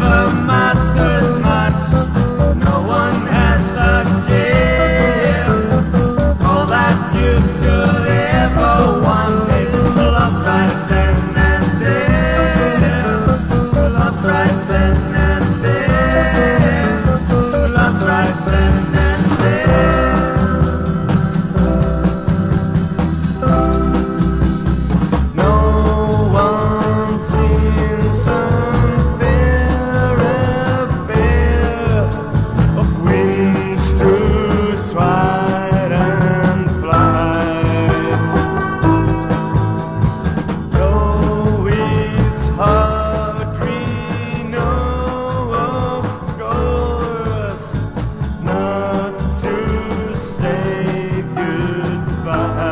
never goodbye.